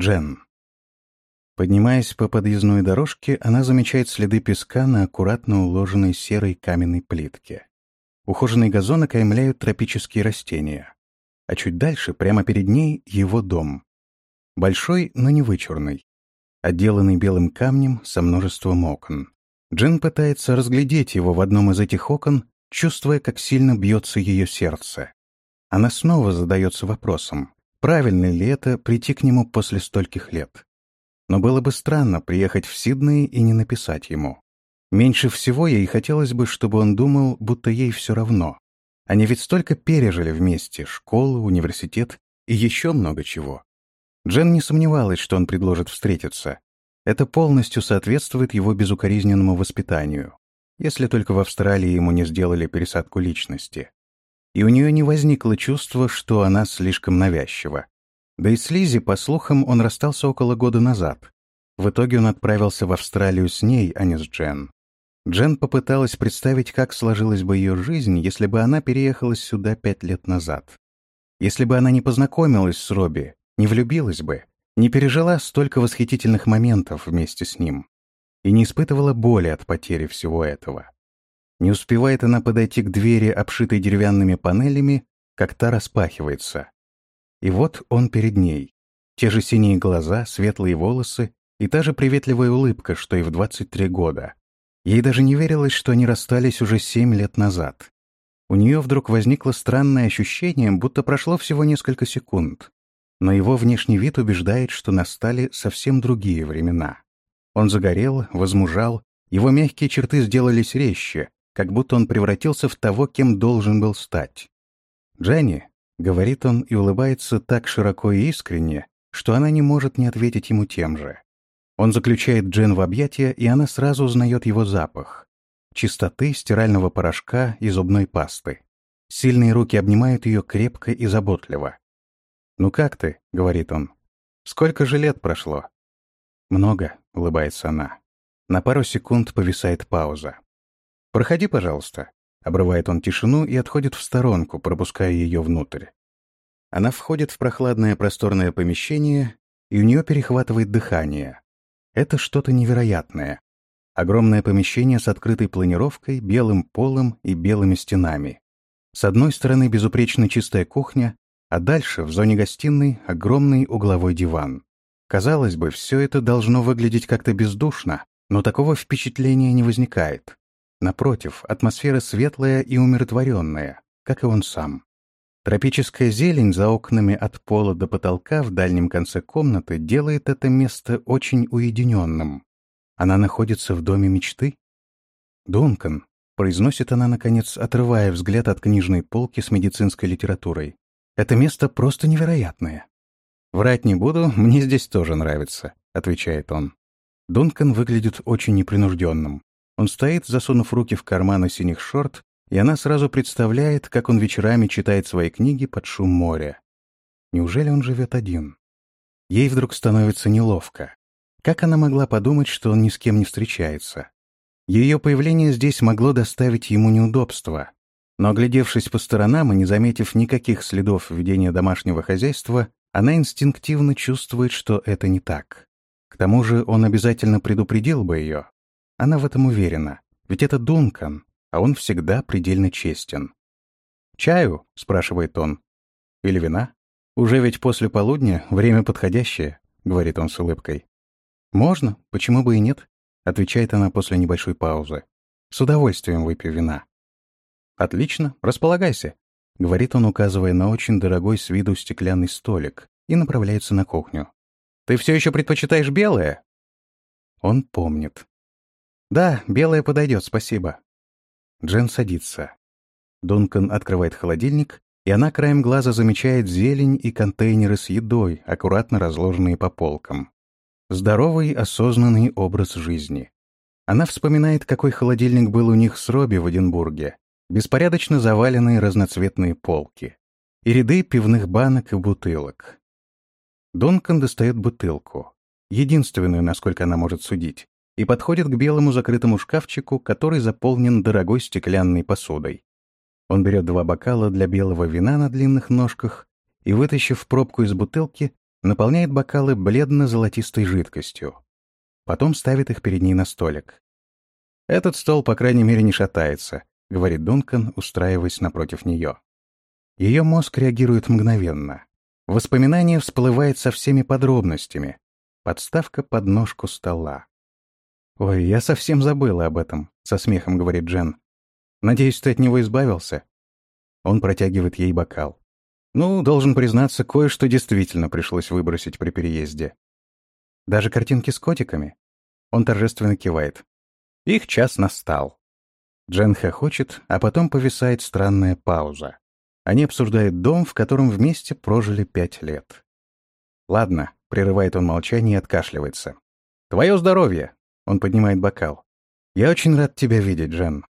Джен. Поднимаясь по подъездной дорожке, она замечает следы песка на аккуратно уложенной серой каменной плитке. Ухоженный газон окаймляют тропические растения. А чуть дальше, прямо перед ней, его дом. Большой, но не вычурный. Отделанный белым камнем со множеством окон. Джен пытается разглядеть его в одном из этих окон, чувствуя, как сильно бьется ее сердце. Она снова задается вопросом, правильно ли это прийти к нему после стольких лет. Но было бы странно приехать в Сидней и не написать ему. Меньше всего ей хотелось бы, чтобы он думал, будто ей все равно. Они ведь столько пережили вместе — школу, университет и еще много чего. Джен не сомневалась, что он предложит встретиться. Это полностью соответствует его безукоризненному воспитанию, если только в Австралии ему не сделали пересадку личности. И у нее не возникло чувства, что она слишком навязчива. Да и с Лизи, по слухам, он расстался около года назад. В итоге он отправился в Австралию с ней, а не с Джен. Джен попыталась представить, как сложилась бы ее жизнь, если бы она переехала сюда пять лет назад. Если бы она не познакомилась с Робби, не влюбилась бы, не пережила столько восхитительных моментов вместе с ним и не испытывала боли от потери всего этого. Не успевает она подойти к двери, обшитой деревянными панелями, как та распахивается. И вот он перед ней. Те же синие глаза, светлые волосы и та же приветливая улыбка, что и в 23 года. Ей даже не верилось, что они расстались уже 7 лет назад. У нее вдруг возникло странное ощущение, будто прошло всего несколько секунд. Но его внешний вид убеждает, что настали совсем другие времена. Он загорел, возмужал, его мягкие черты сделались резче, как будто он превратился в того, кем должен был стать. «Дженни, Говорит он и улыбается так широко и искренне, что она не может не ответить ему тем же. Он заключает Джен в объятия, и она сразу узнает его запах. Чистоты, стирального порошка и зубной пасты. Сильные руки обнимают ее крепко и заботливо. «Ну как ты?» — говорит он. «Сколько же лет прошло?» «Много», — улыбается она. На пару секунд повисает пауза. «Проходи, пожалуйста», Обрывает он тишину и отходит в сторонку, пропуская ее внутрь. Она входит в прохладное просторное помещение, и у нее перехватывает дыхание. Это что-то невероятное. Огромное помещение с открытой планировкой, белым полом и белыми стенами. С одной стороны безупречно чистая кухня, а дальше, в зоне гостиной, огромный угловой диван. Казалось бы, все это должно выглядеть как-то бездушно, но такого впечатления не возникает. Напротив, атмосфера светлая и умиротворенная, как и он сам. Тропическая зелень за окнами от пола до потолка в дальнем конце комнаты делает это место очень уединенным. Она находится в доме мечты? «Дункан», — произносит она, наконец, отрывая взгляд от книжной полки с медицинской литературой. «Это место просто невероятное». «Врать не буду, мне здесь тоже нравится», — отвечает он. Дункан выглядит очень непринужденным. Он стоит, засунув руки в карманы синих шорт, и она сразу представляет, как он вечерами читает свои книги под шум моря. Неужели он живет один? Ей вдруг становится неловко. Как она могла подумать, что он ни с кем не встречается? Ее появление здесь могло доставить ему неудобства. Но, оглядевшись по сторонам и не заметив никаких следов ведения домашнего хозяйства, она инстинктивно чувствует, что это не так. К тому же он обязательно предупредил бы ее, она в этом уверена, ведь это Дункан, а он всегда предельно честен. «Чаю?» — спрашивает он. «Или вина? Уже ведь после полудня, время подходящее», — говорит он с улыбкой. «Можно, почему бы и нет?» — отвечает она после небольшой паузы. «С удовольствием выпью вина». «Отлично, располагайся», — говорит он, указывая на очень дорогой с виду стеклянный столик, и направляется на кухню. «Ты все еще предпочитаешь белое?» Он помнит. «Да, белое подойдет, спасибо». Джен садится. Дункан открывает холодильник, и она краем глаза замечает зелень и контейнеры с едой, аккуратно разложенные по полкам. Здоровый, осознанный образ жизни. Она вспоминает, какой холодильник был у них с Робби в Эдинбурге. Беспорядочно заваленные разноцветные полки. И ряды пивных банок и бутылок. Дункан достает бутылку. Единственную, насколько она может судить и подходит к белому закрытому шкафчику, который заполнен дорогой стеклянной посудой. Он берет два бокала для белого вина на длинных ножках и, вытащив пробку из бутылки, наполняет бокалы бледно-золотистой жидкостью. Потом ставит их перед ней на столик. «Этот стол, по крайней мере, не шатается», — говорит Дункан, устраиваясь напротив нее. Ее мозг реагирует мгновенно. Воспоминание всплывает со всеми подробностями. Подставка под ножку стола. «Ой, я совсем забыла об этом», — со смехом говорит Джен. «Надеюсь, ты от него избавился?» Он протягивает ей бокал. «Ну, должен признаться, кое-что действительно пришлось выбросить при переезде. Даже картинки с котиками?» Он торжественно кивает. Их час настал. Джен хохочет, а потом повисает странная пауза. Они обсуждают дом, в котором вместе прожили пять лет. «Ладно», — прерывает он молчание и откашливается. «Твое здоровье!» — он поднимает бокал. «Я очень рад тебя видеть, Джен».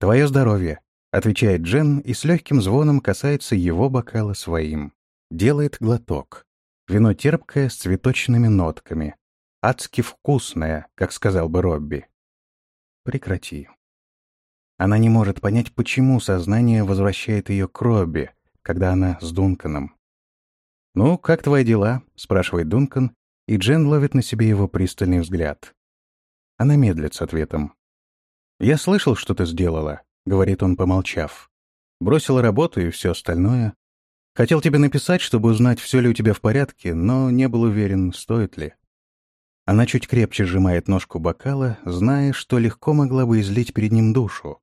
«Твое здоровье!» — отвечает Джен и с легким звоном касается его бокала своим. Делает глоток. Вино терпкое с цветочными нотками. Адски вкусное, как сказал бы Робби. Прекрати. Она не может понять, почему сознание возвращает ее к Робби, когда она с Дунканом. «Ну, как твои дела?» — спрашивает Дункан, и Джен ловит на себе его пристальный взгляд. Она медлит с ответом. «Я слышал, что ты сделала», — говорит он, помолчав. «Бросила работу и все остальное. Хотел тебе написать, чтобы узнать, все ли у тебя в порядке, но не был уверен, стоит ли». Она чуть крепче сжимает ножку бокала, зная, что легко могла бы излить перед ним душу,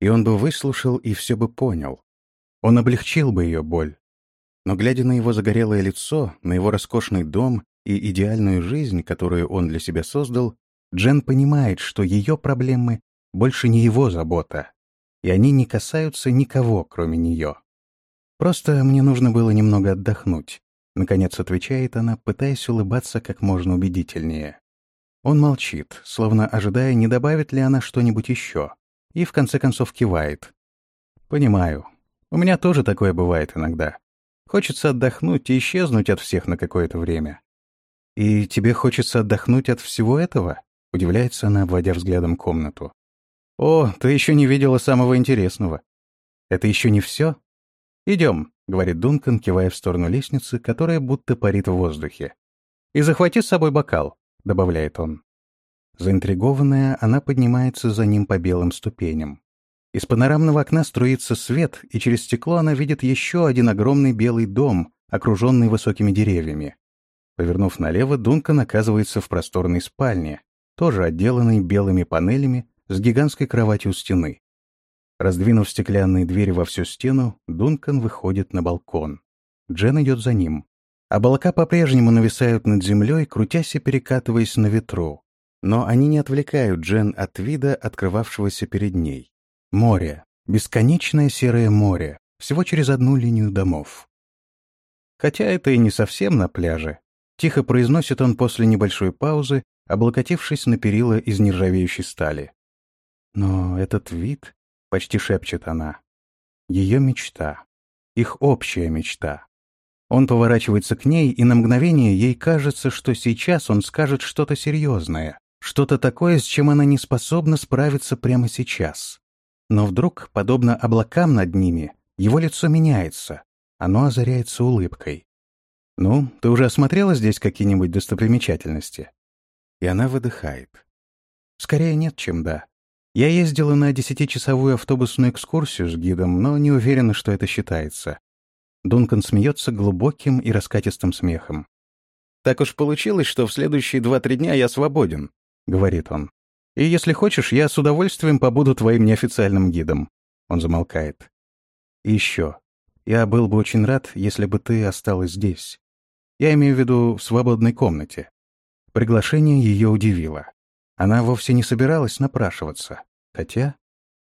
и он бы выслушал и все бы понял. Он облегчил бы ее боль. Но глядя на его загорелое лицо, на его роскошный дом и идеальную жизнь, которую он для себя создал, Джен понимает, что ее проблемы больше не его забота, и они не касаются никого, кроме нее. «Просто мне нужно было немного отдохнуть», — наконец отвечает она, пытаясь улыбаться как можно убедительнее. Он молчит, словно ожидая, не добавит ли она что-нибудь еще и в конце концов кивает. «Понимаю. У меня тоже такое бывает иногда. Хочется отдохнуть и исчезнуть от всех на какое-то время». «И тебе хочется отдохнуть от всего этого?» — удивляется она, обводя взглядом комнату. «О, ты еще не видела самого интересного. Это еще не все? Идем», — говорит Дункан, кивая в сторону лестницы, которая будто парит в воздухе. «И захвати с собой бокал», — добавляет он. Заинтригованная, она поднимается за ним по белым ступеням. Из панорамного окна струится свет, и через стекло она видит еще один огромный белый дом, окруженный высокими деревьями. Повернув налево, Дункан оказывается в просторной спальне, тоже отделанной белыми панелями, с гигантской кроватью стены. Раздвинув стеклянные двери во всю стену, Дункан выходит на балкон. Джен идет за ним. Облака по-прежнему нависают над землей, крутясь и перекатываясь на ветру. Но они не отвлекают Джен от вида, открывавшегося перед ней. Море. Бесконечное серое море. Всего через одну линию домов. Хотя это и не совсем на пляже. Тихо произносит он после небольшой паузы, облокотившись на перила из нержавеющей стали. Но этот вид, почти шепчет она, ее мечта, их общая мечта. Он поворачивается к ней, и на мгновение ей кажется, что сейчас он скажет что-то серьезное, что-то такое, с чем она не способна справиться прямо сейчас. Но вдруг, подобно облакам над ними, его лицо меняется. Оно озаряется улыбкой. «Ну, ты уже осмотрела здесь какие-нибудь достопримечательности?» И она выдыхает. «Скорее нет, чем да. Я ездила на десятичасовую автобусную экскурсию с гидом, но не уверена, что это считается». Дункан смеется глубоким и раскатистым смехом. «Так уж получилось, что в следующие два-три дня я свободен. — говорит он. «И если хочешь, я с удовольствием побуду твоим неофициальным гидом». Он замолкает. «И еще. Я был бы очень рад, если бы ты осталась здесь. Я имею в виду в свободной комнате». Приглашение ее удивило. Она вовсе не собиралась напрашиваться. Хотя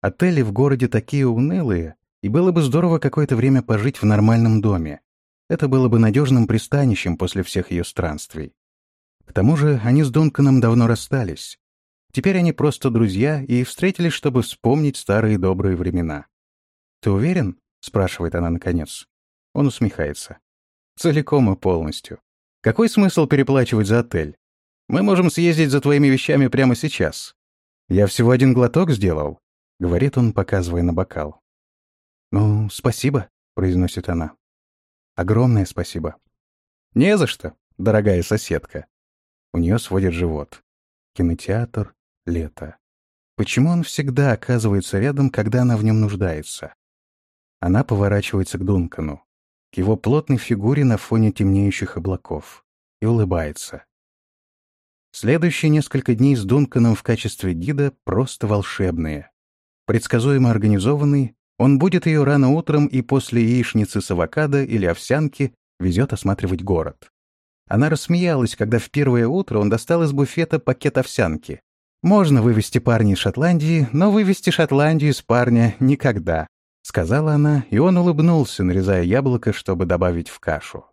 отели в городе такие унылые, и было бы здорово какое-то время пожить в нормальном доме. Это было бы надежным пристанищем после всех ее странствий. К тому же они с Дунканом давно расстались. Теперь они просто друзья и встретились, чтобы вспомнить старые добрые времена. «Ты уверен?» — спрашивает она наконец. Он усмехается. «Целиком и полностью. Какой смысл переплачивать за отель? Мы можем съездить за твоими вещами прямо сейчас. Я всего один глоток сделал», — говорит он, показывая на бокал. «Ну, спасибо», — произносит она. «Огромное спасибо». «Не за что, дорогая соседка». У нее сводит живот. Кинотеатр, лето. Почему он всегда оказывается рядом, когда она в нем нуждается? Она поворачивается к Дункану, к его плотной фигуре на фоне темнеющих облаков, и улыбается. Следующие несколько дней с Дунканом в качестве гида просто волшебные. Предсказуемо организованный, он будет ее рано утром и после яичницы с авокадо или овсянки везет осматривать город. Она рассмеялась, когда в первое утро он достал из буфета пакет овсянки. «Можно вывести парня из Шотландии, но вывести Шотландию из парня никогда», — сказала она, и он улыбнулся, нарезая яблоко, чтобы добавить в кашу.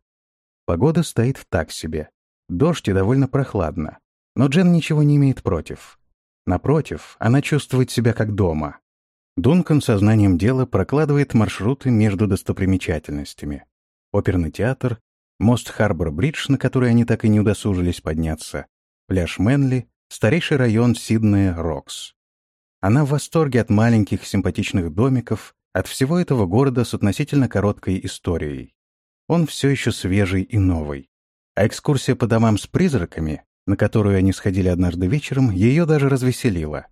Погода стоит так себе. Дождь и довольно прохладно. Но Джен ничего не имеет против. Напротив, она чувствует себя как дома. Дункан сознанием дела прокладывает маршруты между достопримечательностями. Оперный театр, мост Харбор-Бридж, на который они так и не удосужились подняться, пляж Мэнли, старейший район Сиднея-Рокс. Она в восторге от маленьких симпатичных домиков, от всего этого города с относительно короткой историей. Он все еще свежий и новый. А экскурсия по домам с призраками на которую они сходили однажды вечером, ее даже развеселила.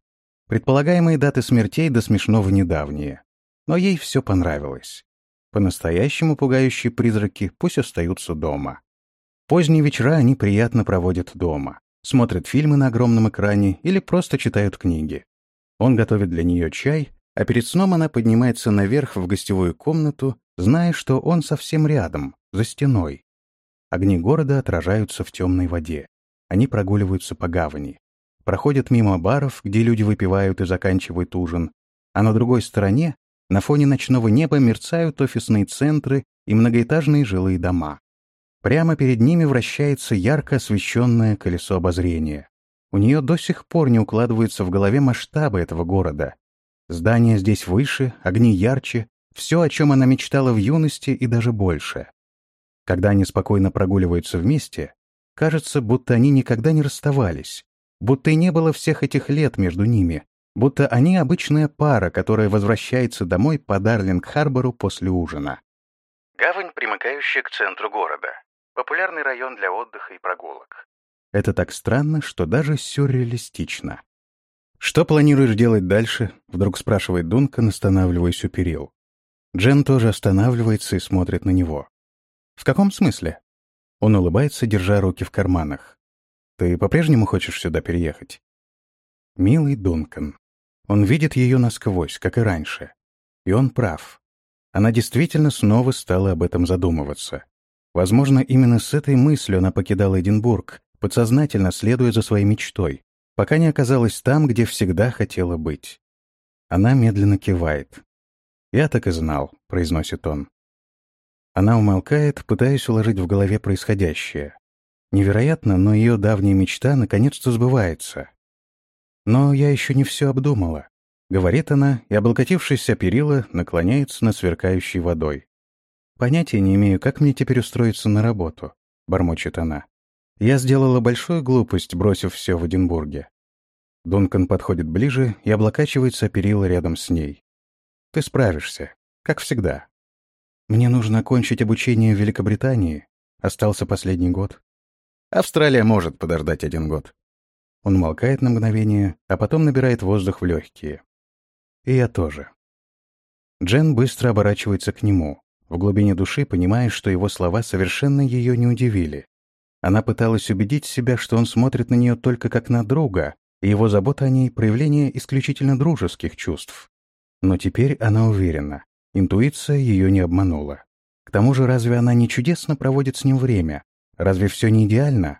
Предполагаемые даты смертей до смешного недавние. Но ей все понравилось. По-настоящему пугающие призраки пусть остаются дома. Поздние вечера они приятно проводят дома. Смотрят фильмы на огромном экране или просто читают книги. Он готовит для нее чай, а перед сном она поднимается наверх в гостевую комнату, зная, что он совсем рядом, за стеной. Огни города отражаются в темной воде. Они прогуливаются по гавани. Проходят мимо баров, где люди выпивают и заканчивают ужин. А на другой стороне, на фоне ночного неба, мерцают офисные центры и многоэтажные жилые дома. Прямо перед ними вращается ярко освещенное колесо обозрения. У нее до сих пор не укладываются в голове масштабы этого города. Здания здесь выше, огни ярче, все, о чем она мечтала в юности и даже больше. Когда они спокойно прогуливаются вместе, Кажется, будто они никогда не расставались, будто и не было всех этих лет между ними, будто они обычная пара, которая возвращается домой по Дарлинг-Харбору после ужина. Гавань, примыкающая к центру города. Популярный район для отдыха и прогулок. Это так странно, что даже сюрреалистично. «Что планируешь делать дальше?» — вдруг спрашивает Дункан, останавливаясь у перил. Джен тоже останавливается и смотрит на него. «В каком смысле?» Он улыбается, держа руки в карманах. «Ты по-прежнему хочешь сюда переехать?» Милый Дункан. Он видит ее насквозь, как и раньше. И он прав. Она действительно снова стала об этом задумываться. Возможно, именно с этой мыслью она покидала Эдинбург, подсознательно следуя за своей мечтой, пока не оказалась там, где всегда хотела быть. Она медленно кивает. «Я так и знал», — произносит он. Она умолкает, пытаясь уложить в голове происходящее. Невероятно, но ее давняя мечта наконец-то сбывается. «Но я еще не все обдумала», — говорит она, и, облокотившись о перила, наклоняется над сверкающей водой. «Понятия не имею, как мне теперь устроиться на работу», — бормочет она. «Я сделала большую глупость, бросив все в Эдинбурге». Дункан подходит ближе и облокачивается о перила рядом с ней. «Ты справишься, как всегда». Мне нужно окончить обучение в Великобритании. Остался последний год. Австралия может подождать один год. Он молкает на мгновение, а потом набирает воздух в легкие. И я тоже. Джен быстро оборачивается к нему, в глубине души понимая, что его слова совершенно ее не удивили. Она пыталась убедить себя, что он смотрит на нее только как на друга, и его забота о ней — проявление исключительно дружеских чувств. Но теперь она уверена, Интуиция ее не обманула. К тому же, разве она не чудесно проводит с ним время? Разве все не идеально?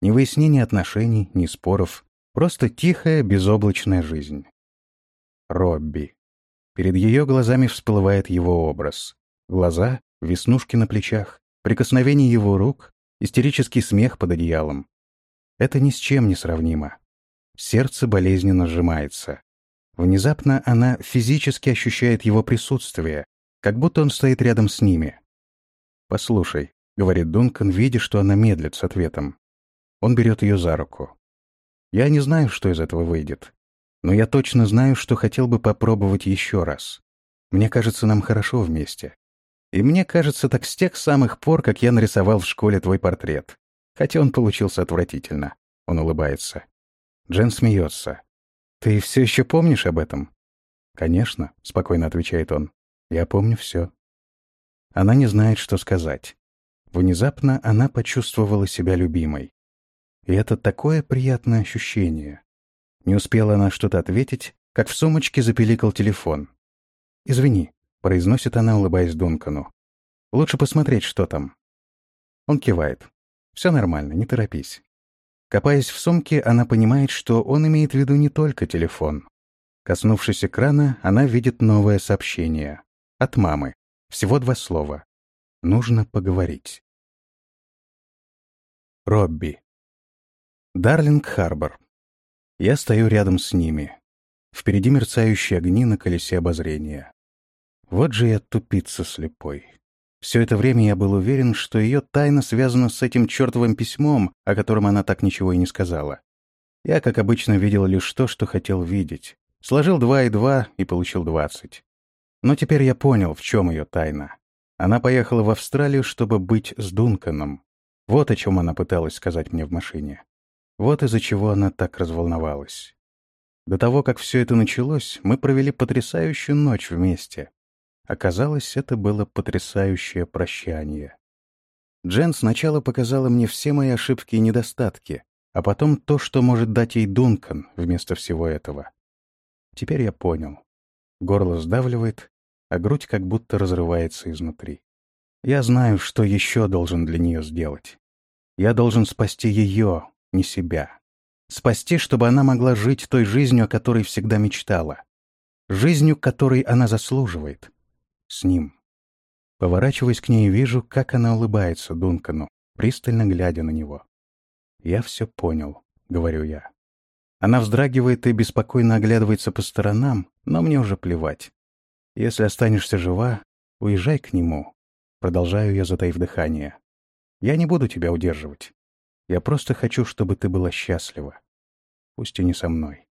Ни выяснения отношений, ни споров. Просто тихая, безоблачная жизнь. Робби. Перед ее глазами всплывает его образ. Глаза, веснушки на плечах, прикосновение его рук, истерический смех под одеялом. Это ни с чем не сравнимо. Сердце болезненно сжимается. Внезапно она физически ощущает его присутствие, как будто он стоит рядом с ними. «Послушай», — говорит Дункан, видя, что она медлит с ответом. Он берет ее за руку. «Я не знаю, что из этого выйдет, но я точно знаю, что хотел бы попробовать еще раз. Мне кажется, нам хорошо вместе. И мне кажется, так с тех самых пор, как я нарисовал в школе твой портрет. Хотя он получился отвратительно. Он улыбается. Джен смеется. «Ты все еще помнишь об этом?» «Конечно», — спокойно отвечает он. «Я помню все». Она не знает, что сказать. Внезапно она почувствовала себя любимой. И это такое приятное ощущение. Не успела она что-то ответить, как в сумочке запеликал телефон. «Извини», — произносит она, улыбаясь Дункану. «Лучше посмотреть, что там». Он кивает. «Все нормально, не торопись». Копаясь в сумке, она понимает, что он имеет в виду не только телефон. Коснувшись экрана, она видит новое сообщение. От мамы. Всего два слова. Нужно поговорить. Робби. Дарлинг-Харбор. Я стою рядом с ними. Впереди мерцающие огни на колесе обозрения. Вот же я тупица слепой. Все это время я был уверен, что ее тайна связана с этим чертовым письмом, о котором она так ничего и не сказала. Я, как обычно, видел лишь то, что хотел видеть. Сложил два и два и получил двадцать. Но теперь я понял, в чем ее тайна. Она поехала в Австралию, чтобы быть с Дунканом. Вот о чем она пыталась сказать мне в машине. Вот из-за чего она так разволновалась. До того, как все это началось, мы провели потрясающую ночь вместе. Оказалось, это было потрясающее прощание. Джен сначала показала мне все мои ошибки и недостатки, а потом то, что может дать ей Дункан вместо всего этого. Теперь я понял. Горло сдавливает, а грудь как будто разрывается изнутри. Я знаю, что еще должен для нее сделать. Я должен спасти ее, не себя. Спасти, чтобы она могла жить той жизнью, о которой всегда мечтала. Жизнью, которой она заслуживает. С ним. Поворачиваясь к ней, вижу, как она улыбается Дункану, пристально глядя на него. «Я все понял», — говорю я. Она вздрагивает и беспокойно оглядывается по сторонам, но мне уже плевать. Если останешься жива, уезжай к нему, Продолжаю я, затаив дыхание. Я не буду тебя удерживать. Я просто хочу, чтобы ты была счастлива. Пусть и не со мной.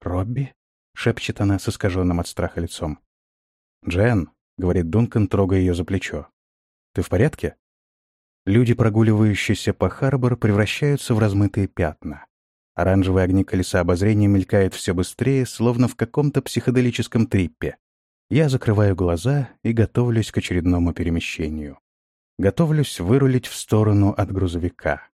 «Робби?» — шепчет она с искаженным от страха лицом. «Джен», — говорит Дункан, трогая ее за плечо. «Ты в порядке?» Люди, прогуливающиеся по Харбор, превращаются в размытые пятна. Оранжевые огни колеса обозрения мелькают все быстрее, словно в каком-то психоделическом триппе. Я закрываю глаза и готовлюсь к очередному перемещению. Готовлюсь вырулить в сторону от грузовика.